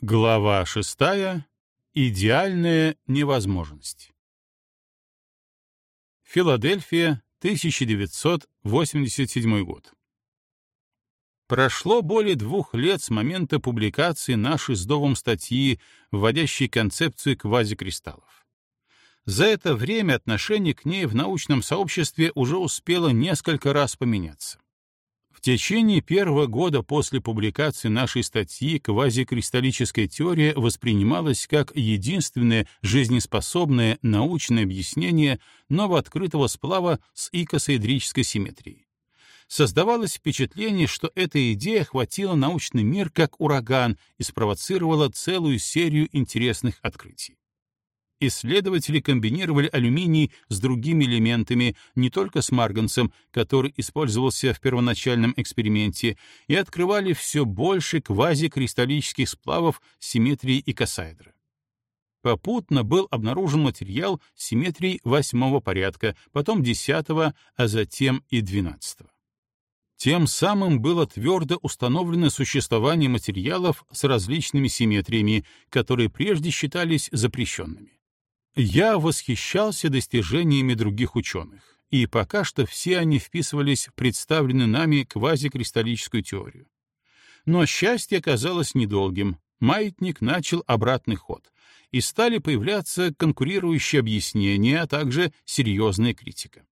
Глава шестая. Идеальная невозможность. Филадельфия, 1987 год. Прошло более двух лет с момента публикации нашей с Довом статьи, вводящей концепцию квазикристаллов. За это время отношение к ней в научном сообществе уже успело несколько раз поменяться. В течение первого года после публикации нашей статьи квазикристаллическая теория воспринималась как единственное жизнеспособное научное объяснение новооткрытого сплава с икосоэдрической симметрией. Создавалось впечатление, что эта идея охватила научный мир как ураган и спровоцировала целую серию интересных открытий. Исследователи комбинировали алюминий с другими элементами, не только с марганцем, который использовался в первоначальном эксперименте, и открывали все больше квазикристаллических сплавов симметрии и. Попутно был обнаружен материал симметрии восьмого порядка, потом десятого, а затем и двенадцатого. Тем самым было твердо установлено существование материалов с различными симметриями, которые прежде считались запрещенными. Я восхищался достижениями других ученых, и пока что все они вписывались в представленную нами квазикристаллическую теорию. Но счастье оказалось недолгим. Маятник начал обратный ход, и стали появляться конкурирующие объяснения, а также серьезная критика.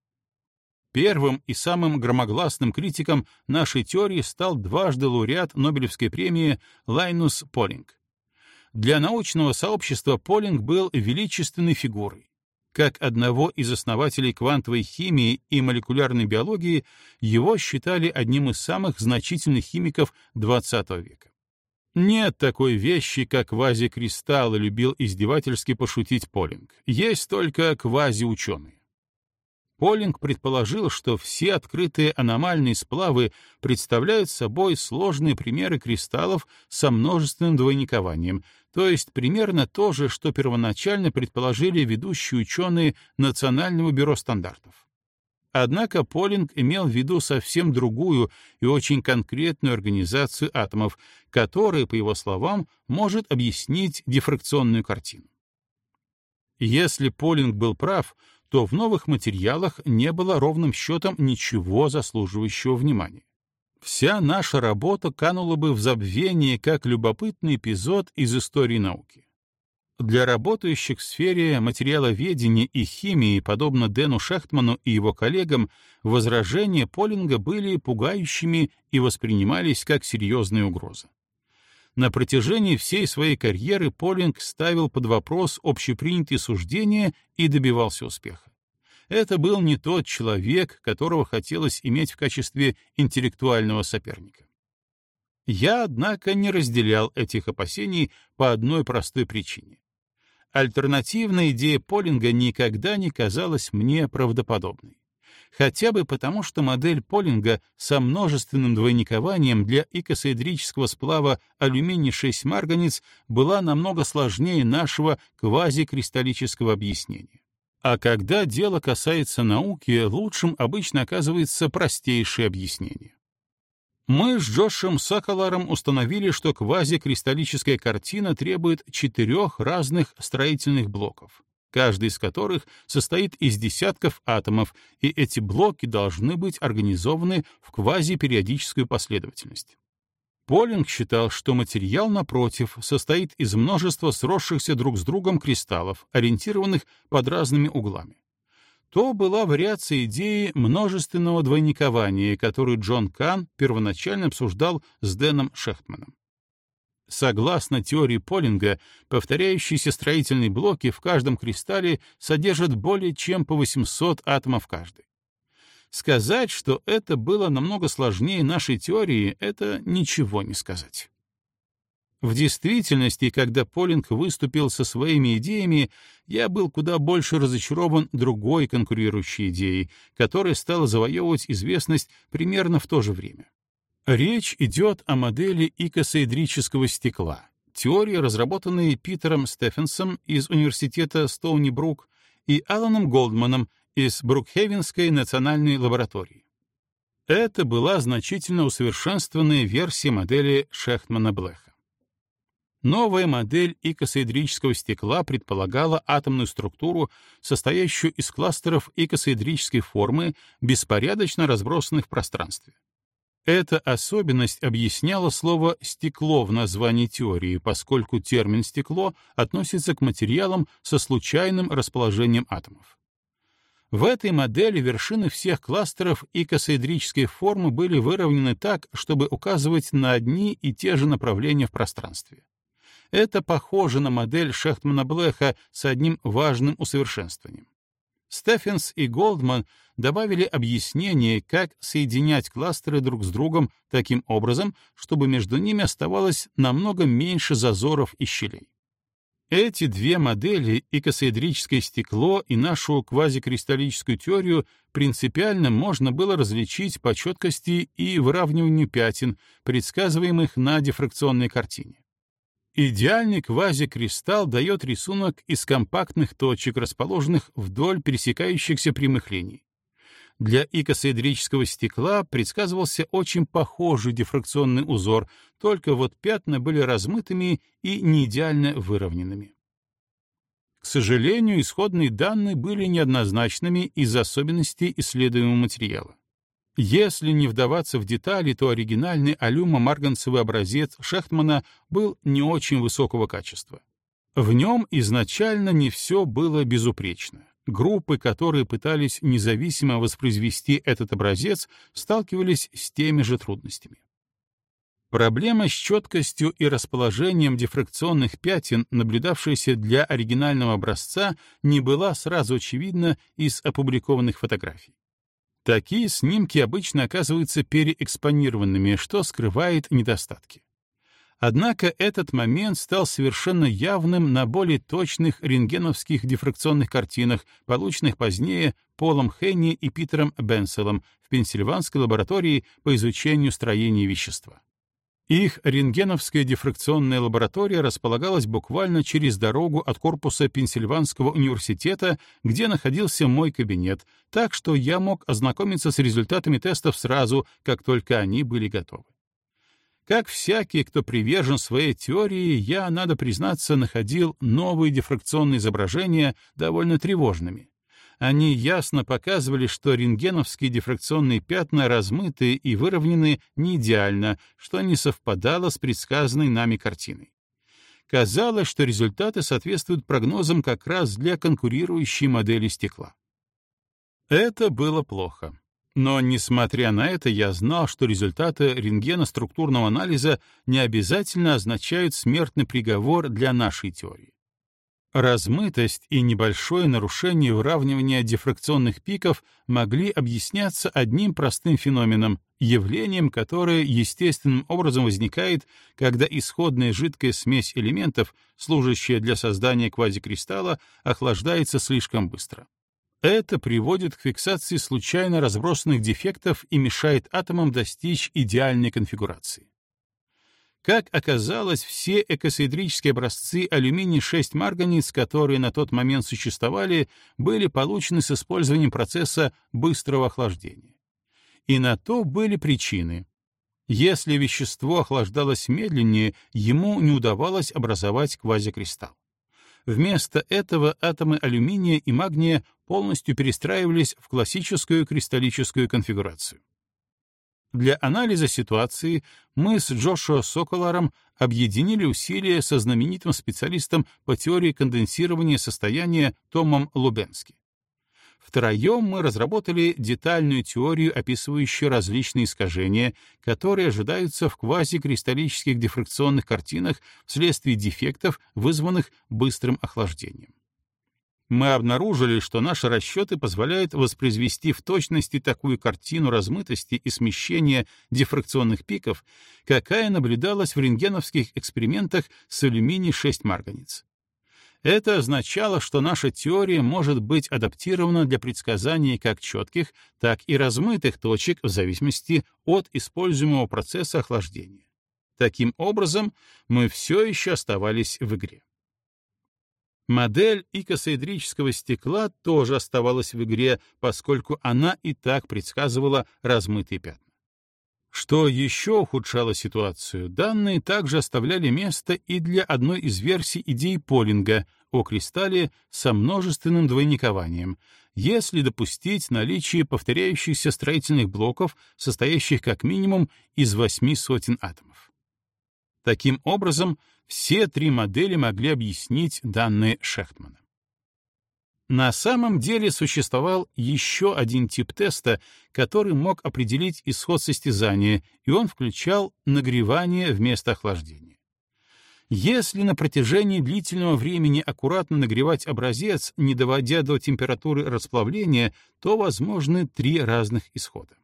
Первым и самым громогласным критиком нашей теории стал дважды лауреат Нобелевской премии Лайнус Полинг. Для научного сообщества Полинг был величественной фигурой. Как одного из основателей квантовой химии и молекулярной биологии, его считали одним из самых значительных химиков XX века. Нет такой вещи, как квазикристаллы, любил издевательски пошутить Полинг. Есть только квазиученые. Полинг предположил, что все открытые аномальные сплавы представляют собой сложные примеры кристаллов со множественным двойникованием, то есть примерно то же, что первоначально предположили ведущие ученые Национального бюро стандартов. Однако Полинг имел в виду совсем другую и очень конкретную организацию атомов, которая, по его словам, может объяснить дифракционную картину. Если Полинг был прав, то в новых материалах не было ровным счетом ничего заслуживающего внимания. Вся наша работа канула бы в забвение как любопытный эпизод из истории науки. Для работающих в сфере материаловедения и химии, подобно Дэну Шахтману и его коллегам, возражения Полинга были пугающими и воспринимались как серьезная угроза. На протяжении всей своей карьеры Полинг ставил под вопрос общепринятые суждения и добивался успеха. Это был не тот человек, которого хотелось иметь в качестве интеллектуального соперника. Я, однако, не разделял этих опасений по одной простой причине. Альтернативная идея Полинга никогда не казалась мне правдоподобной хотя бы потому, что модель Полинга со множественным двойникованием для икосоэдрического сплава алюминий-6-марганец была намного сложнее нашего квазикристаллического объяснения. А когда дело касается науки, лучшим обычно оказывается простейшее объяснение. Мы с Джошем Сакаларом установили, что квазикристаллическая картина требует четырех разных строительных блоков каждый из которых состоит из десятков атомов, и эти блоки должны быть организованы в квазипериодическую последовательность. Полинг считал, что материал, напротив, состоит из множества сросшихся друг с другом кристаллов, ориентированных под разными углами. То была вариация идеи множественного двойникования, которую Джон Кан первоначально обсуждал с Дэном Шехтманом. Согласно теории Полинга, повторяющиеся строительные блоки в каждом кристалле содержат более чем по 800 атомов каждый. Сказать, что это было намного сложнее нашей теории, это ничего не сказать. В действительности, когда Полинг выступил со своими идеями, я был куда больше разочарован другой конкурирующей идеей, которая стала завоевывать известность примерно в то же время. Речь идет о модели икосоэдрического стекла, теории, разработанной Питером Стефенсом из университета Стоуни-Брук и Аланом Голдманом из Брукхевенской национальной лаборатории. Это была значительно усовершенствованная версия модели Шехтмана-Блеха. Новая модель икосоэдрического стекла предполагала атомную структуру, состоящую из кластеров икосоэдрической формы, беспорядочно разбросанных в пространстве. Эта особенность объясняла слово «стекло» в названии теории, поскольку термин «стекло» относится к материалам со случайным расположением атомов. В этой модели вершины всех кластеров икосоэдрической формы были выровнены так, чтобы указывать на одни и те же направления в пространстве. Это похоже на модель Шехтмана-Блеха с одним важным усовершенствованием. Стефенс и Голдман добавили объяснение, как соединять кластеры друг с другом таким образом, чтобы между ними оставалось намного меньше зазоров и щелей. Эти две модели, икосоэдрическое стекло и нашу квазикристаллическую теорию, принципиально можно было различить по четкости и выравниванию пятен, предсказываемых на дифракционной картине. Идеальный квазикристалл дает рисунок из компактных точек, расположенных вдоль пересекающихся прямых линий. Для икосоэдрического стекла предсказывался очень похожий дифракционный узор, только вот пятна были размытыми и не идеально выровненными. К сожалению, исходные данные были неоднозначными из-за особенностей исследуемого материала. Если не вдаваться в детали, то оригинальный алюмо-марганцевый образец Шехтмана был не очень высокого качества. В нем изначально не все было безупречно. Группы, которые пытались независимо воспроизвести этот образец, сталкивались с теми же трудностями. Проблема с четкостью и расположением дифракционных пятен, наблюдавшаяся для оригинального образца, не была сразу очевидна из опубликованных фотографий. Такие снимки обычно оказываются переэкспонированными, что скрывает недостатки. Однако этот момент стал совершенно явным на более точных рентгеновских дифракционных картинах, полученных позднее Полом Хенни и Питером Бенселом в Пенсильванской лаборатории по изучению строения вещества. Их рентгеновская дифракционная лаборатория располагалась буквально через дорогу от корпуса Пенсильванского университета, где находился мой кабинет, так что я мог ознакомиться с результатами тестов сразу, как только они были готовы. Как всякий, кто привержен своей теории, я, надо признаться, находил новые дифракционные изображения довольно тревожными они ясно показывали, что рентгеновские дифракционные пятна размыты и выровнены не идеально, что не совпадало с предсказанной нами картиной. Казалось, что результаты соответствуют прогнозам как раз для конкурирующей модели стекла. Это было плохо. Но, несмотря на это, я знал, что результаты рентгеноструктурного анализа не обязательно означают смертный приговор для нашей теории. Размытость и небольшое нарушение выравнивания дифракционных пиков могли объясняться одним простым феноменом, явлением, которое естественным образом возникает, когда исходная жидкая смесь элементов, служащая для создания квазикристалла, охлаждается слишком быстро. Это приводит к фиксации случайно разбросанных дефектов и мешает атомам достичь идеальной конфигурации. Как оказалось, все экосидрические образцы алюминий-6 марганец, которые на тот момент существовали, были получены с использованием процесса быстрого охлаждения. И на то были причины. Если вещество охлаждалось медленнее, ему не удавалось образовать квазикристалл. Вместо этого атомы алюминия и магния полностью перестраивались в классическую кристаллическую конфигурацию. Для анализа ситуации мы с Джошуа Соколаром объединили усилия со знаменитым специалистом по теории конденсирования состояния Томом Лубенски. Втроем мы разработали детальную теорию, описывающую различные искажения, которые ожидаются в квазикристаллических дифракционных картинах вследствие дефектов, вызванных быстрым охлаждением мы обнаружили, что наши расчеты позволяют воспроизвести в точности такую картину размытости и смещения дифракционных пиков, какая наблюдалась в рентгеновских экспериментах с алюминий-6 марганец. Это означало, что наша теория может быть адаптирована для предсказания как четких, так и размытых точек в зависимости от используемого процесса охлаждения. Таким образом, мы все еще оставались в игре. Модель икосоэдрического стекла тоже оставалась в игре, поскольку она и так предсказывала размытые пятна. Что еще ухудшало ситуацию, данные также оставляли место и для одной из версий идеи Полинга о кристалле со множественным двойникованием, если допустить наличие повторяющихся строительных блоков, состоящих как минимум из восьми сотен атомов. Таким образом, все три модели могли объяснить данные Шехтмана. На самом деле существовал еще один тип теста, который мог определить исход состязания, и он включал нагревание вместо охлаждения. Если на протяжении длительного времени аккуратно нагревать образец, не доводя до температуры расплавления, то возможны три разных исхода.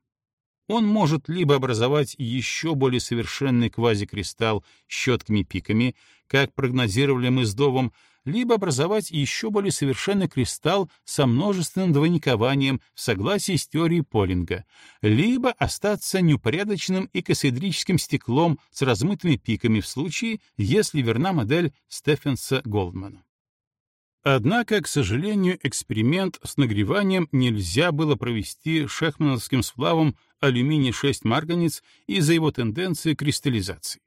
Он может либо образовать еще более совершенный квазикристалл с щетками-пиками, как прогнозировали мы с Довом, либо образовать еще более совершенный кристалл со множественным двойникованием в согласии с теорией Полинга, либо остаться неупорядоченным икосидрическим стеклом с размытыми пиками в случае, если верна модель Стефенса Голдмана. Однако, к сожалению, эксперимент с нагреванием нельзя было провести шехмановским сплавом алюминий-6 марганец из-за его тенденции кристаллизации.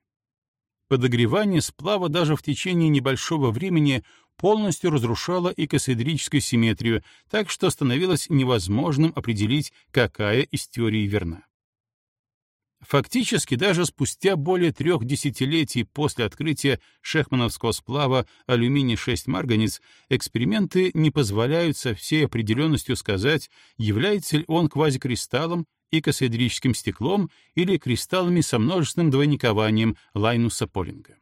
Подогревание сплава даже в течение небольшого времени полностью разрушало икосидрическую симметрию, так что становилось невозможным определить, какая из теорий верна. Фактически даже спустя более трех десятилетий после открытия шехмановского сплава алюминий-6 марганец эксперименты не позволяют со всей определенностью сказать, является ли он квазикристаллом икосаэдрическим стеклом или кристаллами со множественным двойникованием Лайнуса Полинга.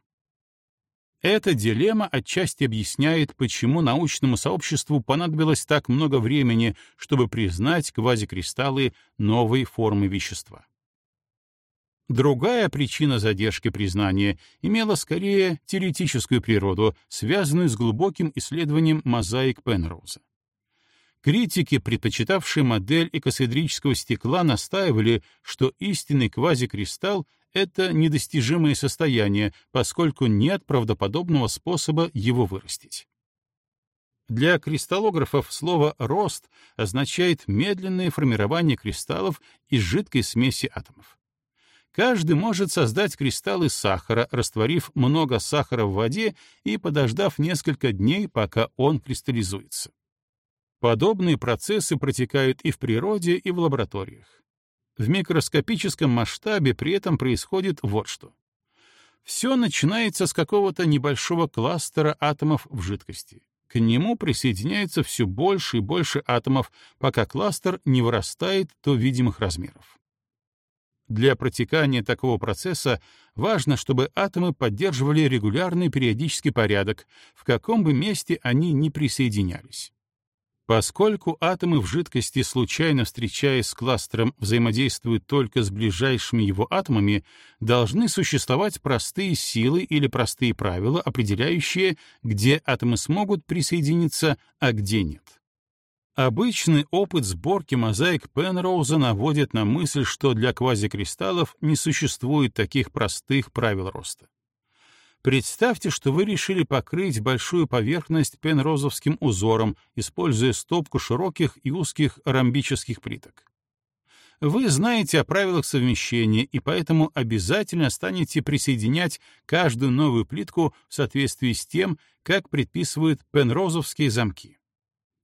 Эта дилемма отчасти объясняет, почему научному сообществу понадобилось так много времени, чтобы признать квазикристаллы новой формы вещества. Другая причина задержки признания имела скорее теоретическую природу, связанную с глубоким исследованием мозаик Пенроуза. Критики, предпочитавшие модель экосидрического стекла, настаивали, что истинный квазикристалл — это недостижимое состояние, поскольку нет правдоподобного способа его вырастить. Для кристаллографов слово «рост» означает медленное формирование кристаллов из жидкой смеси атомов. Каждый может создать кристаллы сахара, растворив много сахара в воде и подождав несколько дней, пока он кристаллизуется. Подобные процессы протекают и в природе, и в лабораториях. В микроскопическом масштабе при этом происходит вот что. Все начинается с какого-то небольшого кластера атомов в жидкости. К нему присоединяется все больше и больше атомов, пока кластер не вырастает до видимых размеров. Для протекания такого процесса важно, чтобы атомы поддерживали регулярный периодический порядок, в каком бы месте они ни присоединялись. Поскольку атомы в жидкости, случайно встречаясь с кластером, взаимодействуют только с ближайшими его атомами, должны существовать простые силы или простые правила, определяющие, где атомы смогут присоединиться, а где нет. Обычный опыт сборки мозаик Пенроуза наводит на мысль, что для квазикристаллов не существует таких простых правил роста. Представьте, что вы решили покрыть большую поверхность пенрозовским узором, используя стопку широких и узких ромбических плиток. Вы знаете о правилах совмещения и поэтому обязательно станете присоединять каждую новую плитку в соответствии с тем, как предписывают пенрозовские замки.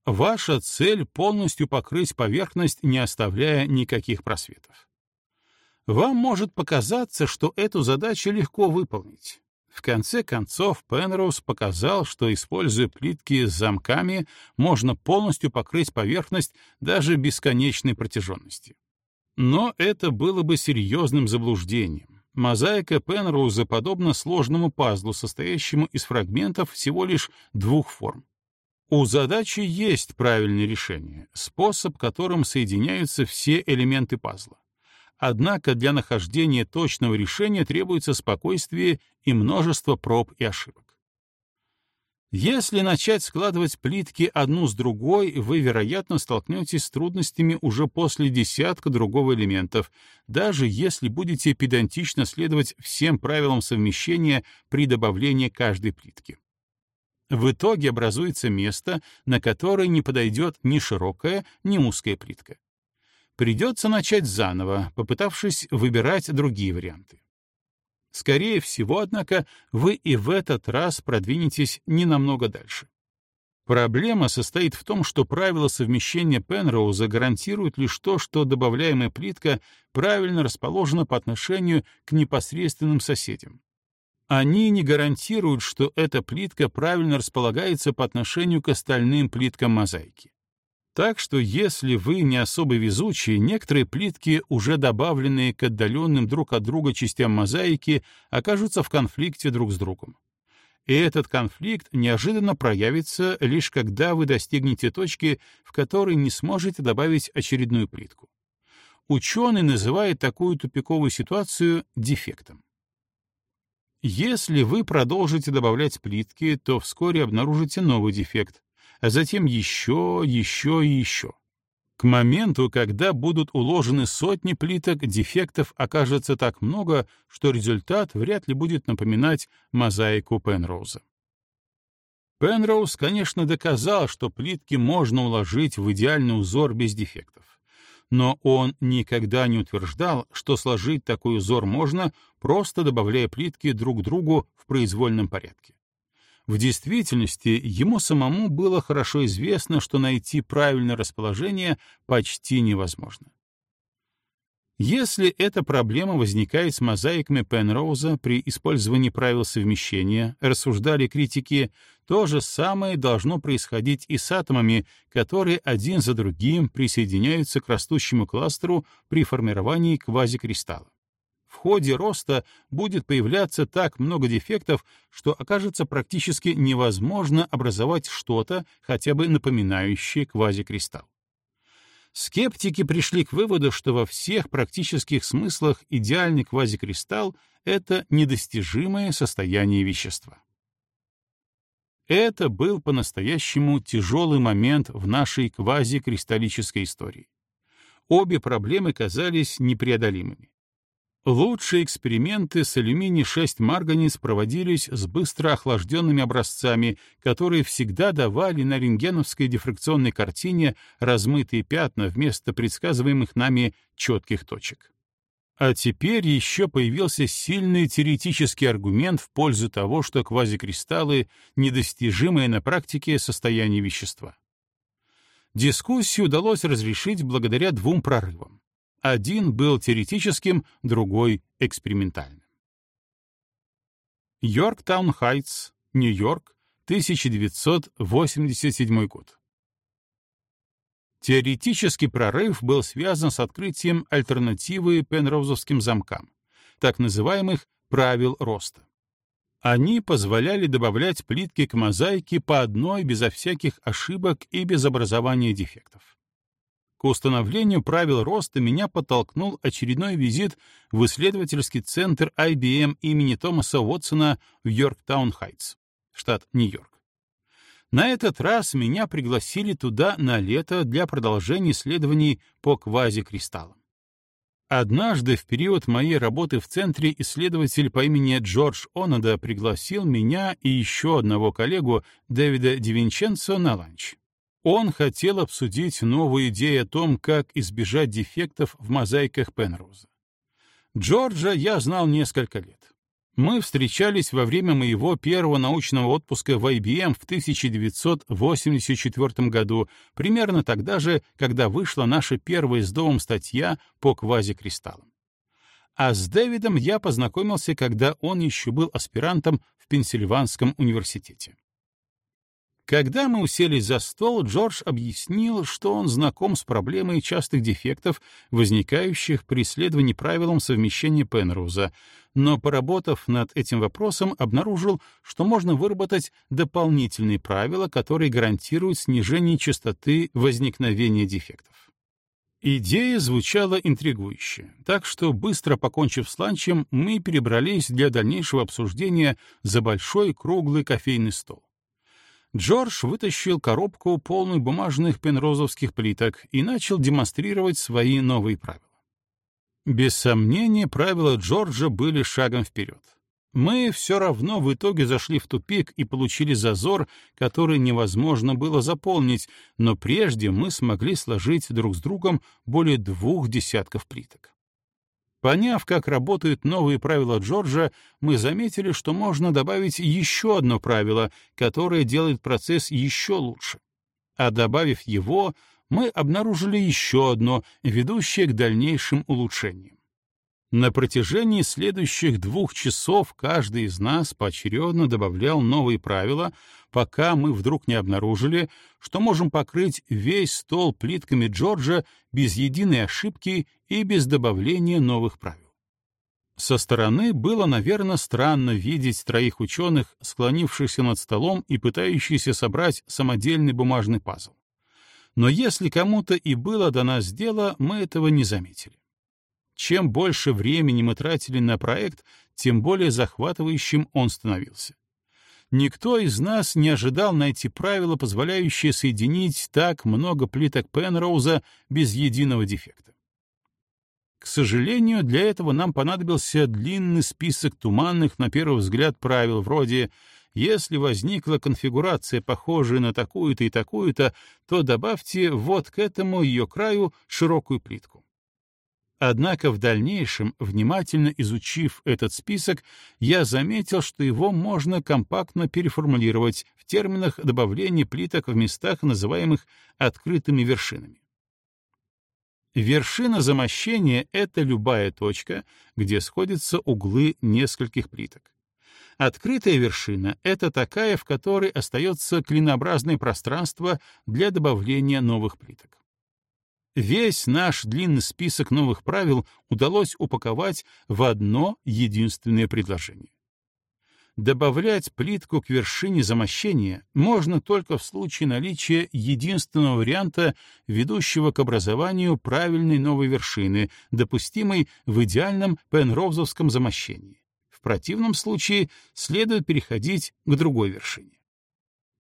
Ваша цель — полностью покрыть поверхность, не оставляя никаких просветов. Вам может показаться, что эту задачу легко выполнить. В конце концов, Пенроуз показал, что, используя плитки с замками, можно полностью покрыть поверхность даже бесконечной протяженности. Но это было бы серьезным заблуждением. Мозаика Пенроуза подобна сложному пазлу, состоящему из фрагментов всего лишь двух форм. У задачи есть правильное решение, способ, которым соединяются все элементы пазла. Однако для нахождения точного решения требуется спокойствие и множество проб и ошибок. Если начать складывать плитки одну с другой, вы, вероятно, столкнетесь с трудностями уже после десятка другого элементов, даже если будете педантично следовать всем правилам совмещения при добавлении каждой плитки. В итоге образуется место, на которое не подойдет ни широкая, ни узкая плитка. Придется начать заново, попытавшись выбирать другие варианты. Скорее всего, однако, вы и в этот раз продвинетесь не намного дальше. Проблема состоит в том, что правила совмещения Пенроуза гарантируют лишь то, что добавляемая плитка правильно расположена по отношению к непосредственным соседям. Они не гарантируют, что эта плитка правильно располагается по отношению к остальным плиткам мозаики. Так что если вы не особо везучие, некоторые плитки, уже добавленные к отдаленным друг от друга частям мозаики, окажутся в конфликте друг с другом. И этот конфликт неожиданно проявится лишь когда вы достигнете точки, в которой не сможете добавить очередную плитку. Ученый называет такую тупиковую ситуацию дефектом. Если вы продолжите добавлять плитки, то вскоре обнаружите новый дефект, а затем еще, еще и еще. К моменту, когда будут уложены сотни плиток, дефектов окажется так много, что результат вряд ли будет напоминать мозаику Пенроуза. Пенроуз, конечно, доказал, что плитки можно уложить в идеальный узор без дефектов. Но он никогда не утверждал, что сложить такой узор можно, просто добавляя плитки друг к другу в произвольном порядке. В действительности, ему самому было хорошо известно, что найти правильное расположение почти невозможно. Если эта проблема возникает с мозаиками Пенроуза при использовании правил совмещения, рассуждали критики, то же самое должно происходить и с атомами, которые один за другим присоединяются к растущему кластеру при формировании квазикристалла в ходе роста будет появляться так много дефектов, что окажется практически невозможно образовать что-то, хотя бы напоминающее квазикристалл. Скептики пришли к выводу, что во всех практических смыслах идеальный квазикристалл — это недостижимое состояние вещества. Это был по-настоящему тяжелый момент в нашей квазикристаллической истории. Обе проблемы казались непреодолимыми. Лучшие эксперименты с алюминий-6 марганец проводились с быстро охлажденными образцами, которые всегда давали на рентгеновской дифракционной картине размытые пятна вместо предсказываемых нами четких точек. А теперь еще появился сильный теоретический аргумент в пользу того, что квазикристаллы — недостижимое на практике состояние вещества. Дискуссию удалось разрешить благодаря двум прорывам. Один был теоретическим, другой — экспериментальным. Йорктаун Хайтс, Нью-Йорк, 1987 год. Теоретический прорыв был связан с открытием альтернативы пенроузовским замкам, так называемых правил роста. Они позволяли добавлять плитки к мозаике по одной безо всяких ошибок и без образования дефектов. К установлению правил роста меня подтолкнул очередной визит в исследовательский центр IBM имени Томаса Уотсона в Йорктаун-Хайтс, штат Нью-Йорк. На этот раз меня пригласили туда на лето для продолжения исследований по квазикристаллам. Однажды в период моей работы в центре исследователь по имени Джордж Онода пригласил меня и еще одного коллегу Дэвида Дивинченцо на ланч. Он хотел обсудить новую идею о том, как избежать дефектов в мозаиках Пенроуза. Джорджа я знал несколько лет. Мы встречались во время моего первого научного отпуска в IBM в 1984 году, примерно тогда же, когда вышла наша первая с домом статья по квазикристаллам. А с Дэвидом я познакомился, когда он еще был аспирантом в Пенсильванском университете. Когда мы уселись за стол, Джордж объяснил, что он знаком с проблемой частых дефектов, возникающих при исследовании правилам совмещения Пенроуза, но, поработав над этим вопросом, обнаружил, что можно выработать дополнительные правила, которые гарантируют снижение частоты возникновения дефектов. Идея звучала интригующе, так что, быстро покончив с ланчем, мы перебрались для дальнейшего обсуждения за большой круглый кофейный стол. Джордж вытащил коробку, полную бумажных пенрозовских плиток, и начал демонстрировать свои новые правила. Без сомнения, правила Джорджа были шагом вперед. Мы все равно в итоге зашли в тупик и получили зазор, который невозможно было заполнить, но прежде мы смогли сложить друг с другом более двух десятков плиток. Поняв, как работают новые правила Джорджа, мы заметили, что можно добавить еще одно правило, которое делает процесс еще лучше. А добавив его, мы обнаружили еще одно, ведущее к дальнейшим улучшениям. На протяжении следующих двух часов каждый из нас поочередно добавлял новые правила, пока мы вдруг не обнаружили, что можем покрыть весь стол плитками Джорджа без единой ошибки и без добавления новых правил. Со стороны было, наверное, странно видеть троих ученых, склонившихся над столом и пытающихся собрать самодельный бумажный пазл. Но если кому-то и было до нас дело, мы этого не заметили. Чем больше времени мы тратили на проект, тем более захватывающим он становился. Никто из нас не ожидал найти правила, позволяющие соединить так много плиток Пенроуза без единого дефекта. К сожалению, для этого нам понадобился длинный список туманных, на первый взгляд, правил вроде «если возникла конфигурация, похожая на такую-то и такую-то, то добавьте вот к этому ее краю широкую плитку». Однако в дальнейшем, внимательно изучив этот список, я заметил, что его можно компактно переформулировать в терминах добавления плиток в местах, называемых открытыми вершинами. Вершина замощения — это любая точка, где сходятся углы нескольких плиток. Открытая вершина — это такая, в которой остается клинообразное пространство для добавления новых плиток. Весь наш длинный список новых правил удалось упаковать в одно единственное предложение. Добавлять плитку к вершине замощения можно только в случае наличия единственного варианта, ведущего к образованию правильной новой вершины, допустимой в идеальном пенроузовском замощении. В противном случае следует переходить к другой вершине.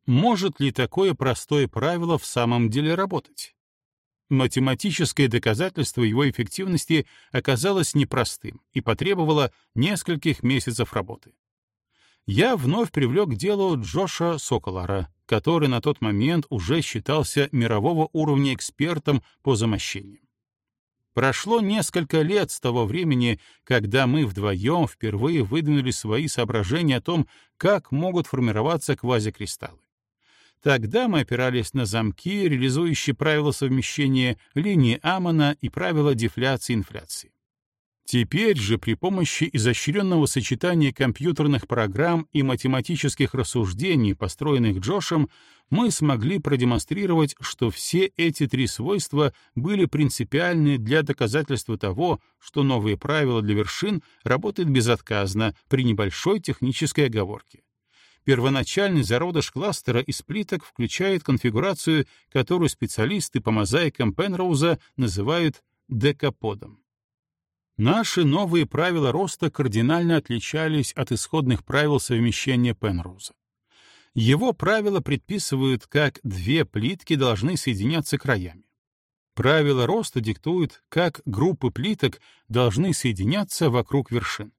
Может ли такое простое правило в самом деле работать? Математическое доказательство его эффективности оказалось непростым и потребовало нескольких месяцев работы. Я вновь привлек к делу Джоша Соколара, который на тот момент уже считался мирового уровня экспертом по замощениям. Прошло несколько лет с того времени, когда мы вдвоем впервые выдвинули свои соображения о том, как могут формироваться квазикристаллы. Тогда мы опирались на замки, реализующие правила совмещения, линии Амона и правила дефляции инфляции. Теперь же при помощи изощренного сочетания компьютерных программ и математических рассуждений, построенных Джошем, мы смогли продемонстрировать, что все эти три свойства были принципиальны для доказательства того, что новые правила для вершин работают безотказно при небольшой технической оговорке. Первоначальный зародыш кластера из плиток включает конфигурацию, которую специалисты по мозаикам Пенроуза называют декаподом. Наши новые правила роста кардинально отличались от исходных правил совмещения Пенроуза. Его правила предписывают, как две плитки должны соединяться краями. Правила роста диктуют, как группы плиток должны соединяться вокруг вершин.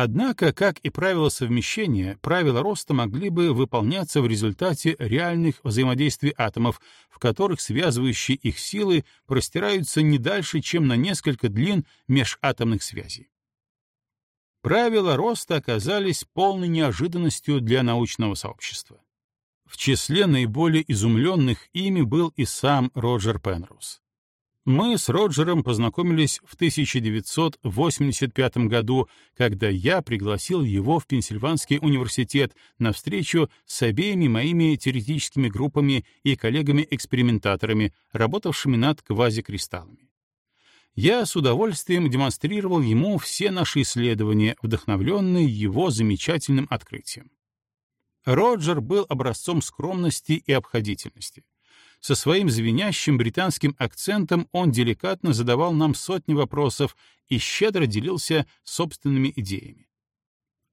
Однако, как и правила совмещения, правила роста могли бы выполняться в результате реальных взаимодействий атомов, в которых связывающие их силы простираются не дальше, чем на несколько длин межатомных связей. Правила роста оказались полной неожиданностью для научного сообщества. В числе наиболее изумленных ими был и сам Роджер Пенроуз. Мы с Роджером познакомились в 1985 году, когда я пригласил его в Пенсильванский университет на встречу с обеими моими теоретическими группами и коллегами-экспериментаторами, работавшими над квазикристаллами. Я с удовольствием демонстрировал ему все наши исследования, вдохновленные его замечательным открытием. Роджер был образцом скромности и обходительности. Со своим звенящим британским акцентом он деликатно задавал нам сотни вопросов и щедро делился собственными идеями.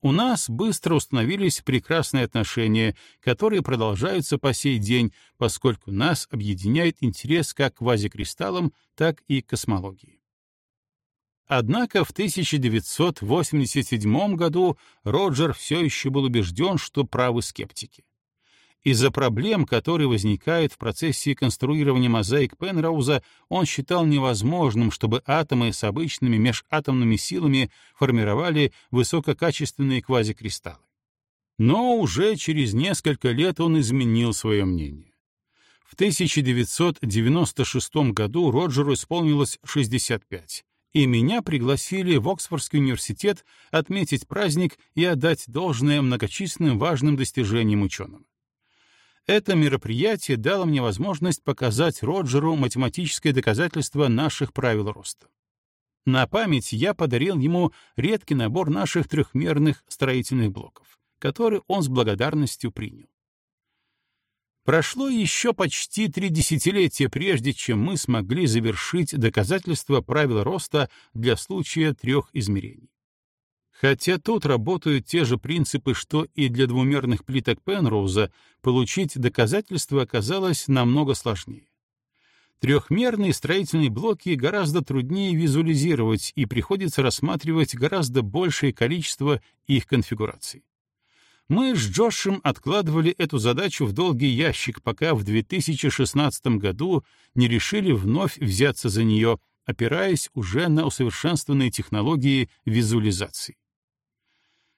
У нас быстро установились прекрасные отношения, которые продолжаются по сей день, поскольку нас объединяет интерес как к квазикристаллам, так и к космологии. Однако в 1987 году Роджер все еще был убежден, что правы скептики. Из-за проблем, которые возникают в процессе конструирования мозаик Пенроуза, он считал невозможным, чтобы атомы с обычными межатомными силами формировали высококачественные квазикристаллы. Но уже через несколько лет он изменил свое мнение. В 1996 году Роджеру исполнилось 65, и меня пригласили в Оксфордский университет отметить праздник и отдать должное многочисленным важным достижениям ученым. Это мероприятие дало мне возможность показать Роджеру математическое доказательство наших правил роста. На память я подарил ему редкий набор наших трехмерных строительных блоков который он с благодарностью принял. Прошло еще почти три десятилетия, прежде чем мы смогли завершить доказательство правил роста для случая трех измерений. Хотя тут работают те же принципы, что и для двумерных плиток Пенроуза, получить доказательство оказалось намного сложнее. Трехмерные строительные блоки гораздо труднее визуализировать и приходится рассматривать гораздо большее количество их конфигураций. Мы с Джошем откладывали эту задачу в долгий ящик, пока в 2016 году не решили вновь взяться за нее, опираясь уже на усовершенствованные технологии визуализации.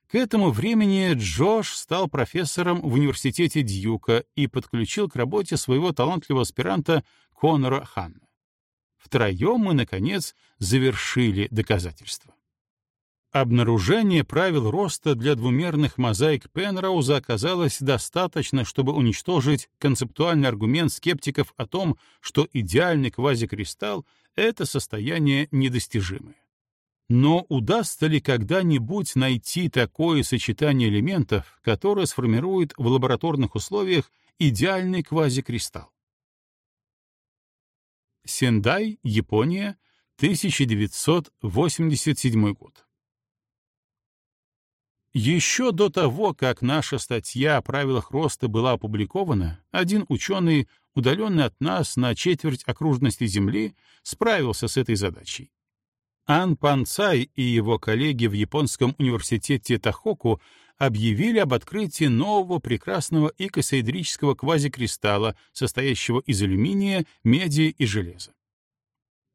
К этому времени Джош стал профессором в университете Дьюка и подключил к работе своего талантливого аспиранта Конора Ханна. Втроем мы, наконец, завершили доказательство. Обнаружение правил роста для двумерных мозаик Пенроуза оказалось достаточно, чтобы уничтожить концептуальный аргумент скептиков о том, что идеальный квазикристалл — это состояние недостижимое. Но удастся ли когда-нибудь найти такое сочетание элементов, которое сформирует в лабораторных условиях идеальный квазикристалл? Сендай, Япония, 1987 год. Еще до того, как наша статья о правилах роста была опубликована, один ученый, удаленный от нас на четверть окружности Земли, справился с этой задачей. Ан Панцай и его коллеги в японском университете Тахоку объявили об открытии нового прекрасного икосаэдрического квазикристалла, состоящего из алюминия, меди и железа.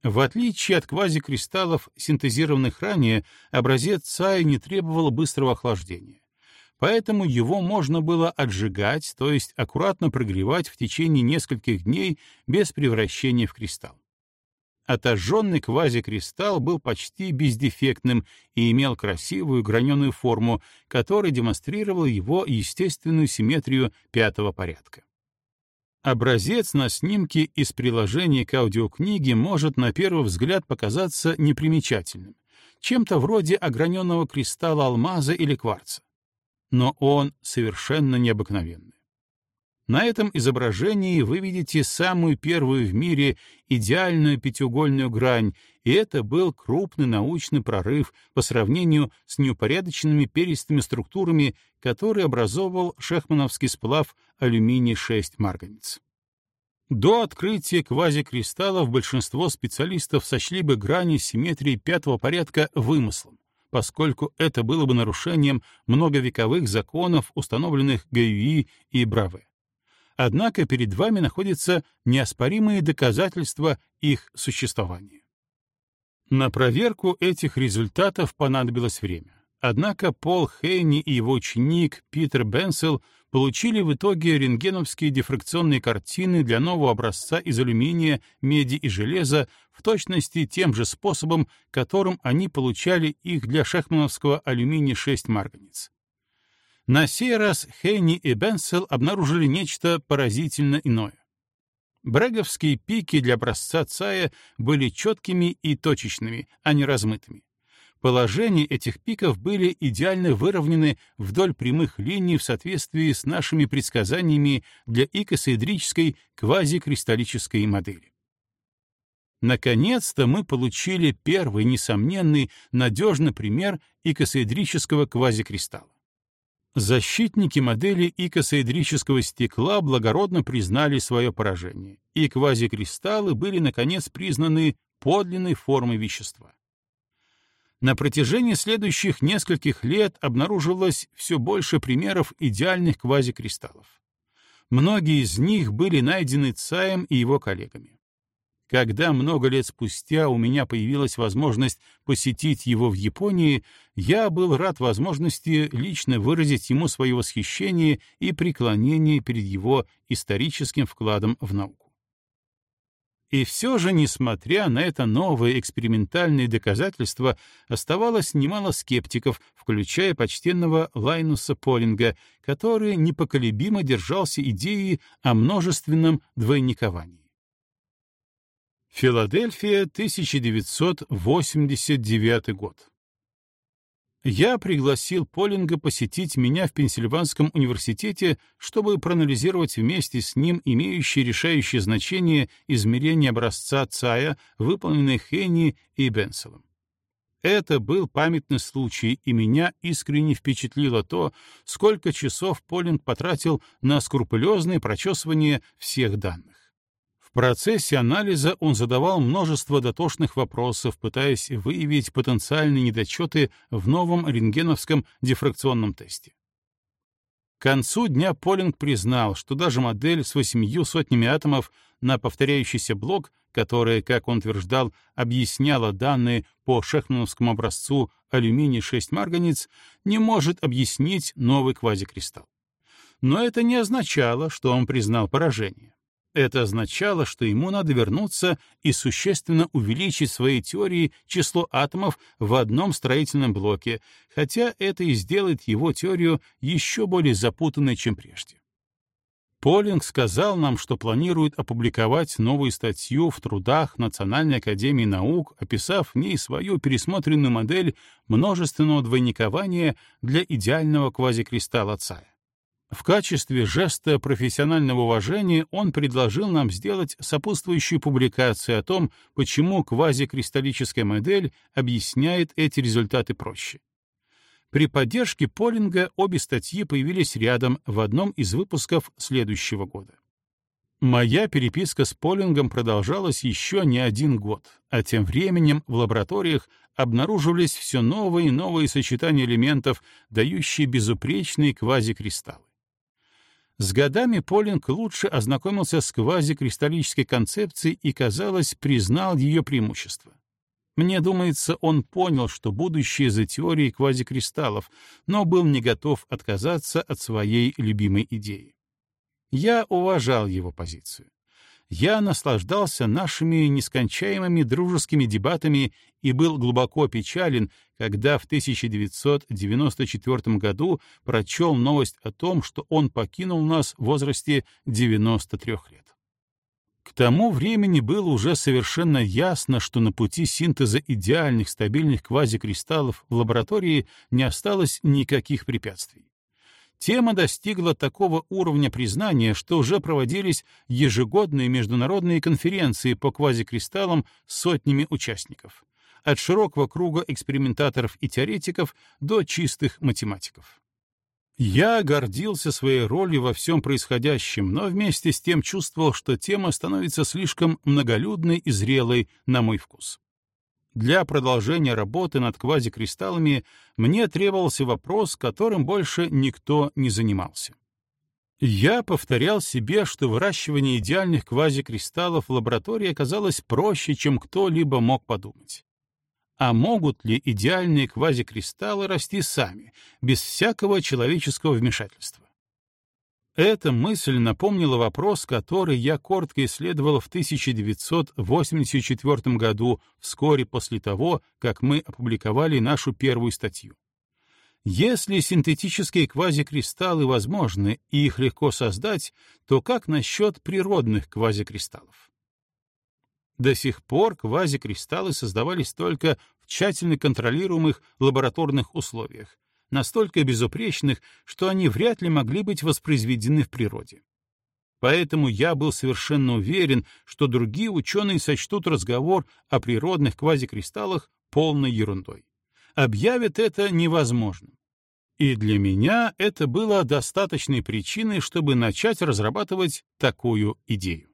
В отличие от квазикристаллов, синтезированных ранее, образец ЦАИ не требовал быстрого охлаждения. Поэтому его можно было отжигать, то есть аккуратно прогревать в течение нескольких дней без превращения в кристалл. Отожженный квазикристалл был почти бездефектным и имел красивую граненую форму, которая демонстрировала его естественную симметрию пятого порядка. Образец на снимке из приложения к аудиокниге может на первый взгляд показаться непримечательным, чем-то вроде ограненного кристалла алмаза или кварца. Но он совершенно необыкновенный. На этом изображении вы видите самую первую в мире идеальную пятиугольную грань, и это был крупный научный прорыв по сравнению с неупорядоченными перистыми структурами, которые образовывал шехмановский сплав алюминий-6 марганец. До открытия квазикристаллов большинство специалистов сочли бы грани симметрии пятого порядка вымыслом, поскольку это было бы нарушением многовековых законов, установленных Гаюи и Браве. Однако перед вами находятся неоспоримые доказательства их существования. На проверку этих результатов понадобилось время. Однако Пол Хейни и его ученик Питер Бенсел получили в итоге рентгеновские дифракционные картины для нового образца из алюминия, меди и железа в точности тем же способом, которым они получали их для шахмановского алюминия-6 марганец. На сей раз Хейни и Бенсел обнаружили нечто поразительно иное. Бреговские пики для образца Цая были четкими и точечными, а не размытыми. Положения этих пиков были идеально выровнены вдоль прямых линий в соответствии с нашими предсказаниями для икосоэдрической квазикристаллической модели. Наконец-то мы получили первый, несомненный, надежный пример икосоэдрического квазикристалла. Защитники модели икосоэдрического стекла благородно признали свое поражение, и квазикристаллы были, наконец, признаны подлинной формой вещества. На протяжении следующих нескольких лет обнаружилось все больше примеров идеальных квазикристаллов. Многие из них были найдены Цаем и его коллегами. Когда много лет спустя у меня появилась возможность посетить его в Японии, я был рад возможности лично выразить ему свое восхищение и преклонение перед его историческим вкладом в науку. И все же, несмотря на это новое экспериментальное доказательство, оставалось немало скептиков, включая почтенного Лайнуса Полинга, который непоколебимо держался идеи о множественном двойниковании. Филадельфия, 1989 год. Я пригласил Полинга посетить меня в Пенсильванском университете, чтобы проанализировать вместе с ним имеющие решающее значение измерения образца ЦАЯ, выполненные Хенни и Бенселом. Это был памятный случай, и меня искренне впечатлило то, сколько часов Полинг потратил на скрупулезное прочесывание всех данных. В процессе анализа он задавал множество дотошных вопросов, пытаясь выявить потенциальные недочеты в новом рентгеновском дифракционном тесте. К концу дня Полинг признал, что даже модель с восемью сотнями атомов на повторяющийся блок, которая, как он утверждал, объясняла данные по шехмановскому образцу алюминий-6 марганец, не может объяснить новый квазикристалл. Но это не означало, что он признал поражение. Это означало, что ему надо вернуться и существенно увеличить в своей теории число атомов в одном строительном блоке, хотя это и сделает его теорию еще более запутанной, чем прежде. Полинг сказал нам, что планирует опубликовать новую статью в трудах Национальной академии наук, описав в ней свою пересмотренную модель множественного двойникования для идеального квазикристалла Цая. В качестве жеста профессионального уважения он предложил нам сделать сопутствующую публикацию о том, почему квазикристаллическая модель объясняет эти результаты проще. При поддержке Полинга обе статьи появились рядом в одном из выпусков следующего года. Моя переписка с Полингом продолжалась еще не один год, а тем временем в лабораториях обнаруживались все новые и новые сочетания элементов, дающие безупречные квазикристаллы. С годами Полинг лучше ознакомился с квазикристаллической концепцией и, казалось, признал ее преимущества. Мне думается, он понял, что будущее за теорией квазикристаллов, но был не готов отказаться от своей любимой идеи. Я уважал его позицию я наслаждался нашими нескончаемыми дружескими дебатами и был глубоко печален, когда в 1994 году прочел новость о том, что он покинул нас в возрасте 93 лет. К тому времени было уже совершенно ясно, что на пути синтеза идеальных стабильных квазикристаллов в лаборатории не осталось никаких препятствий. Тема достигла такого уровня признания, что уже проводились ежегодные международные конференции по квазикристаллам с сотнями участников, от широкого круга экспериментаторов и теоретиков до чистых математиков. Я гордился своей ролью во всем происходящем, но вместе с тем чувствовал, что тема становится слишком многолюдной и зрелой на мой вкус. Для продолжения работы над квазикристаллами мне требовался вопрос, которым больше никто не занимался. Я повторял себе, что выращивание идеальных квазикристаллов в лаборатории оказалось проще, чем кто-либо мог подумать. А могут ли идеальные квазикристаллы расти сами, без всякого человеческого вмешательства? Эта мысль напомнила вопрос, который я коротко исследовал в 1984 году, вскоре после того, как мы опубликовали нашу первую статью. Если синтетические квазикристаллы возможны и их легко создать, то как насчет природных квазикристаллов? До сих пор квазикристаллы создавались только в тщательно контролируемых лабораторных условиях, настолько безупречных, что они вряд ли могли быть воспроизведены в природе. Поэтому я был совершенно уверен, что другие ученые сочтут разговор о природных квазикристаллах полной ерундой. Объявят это невозможным. И для меня это было достаточной причиной, чтобы начать разрабатывать такую идею.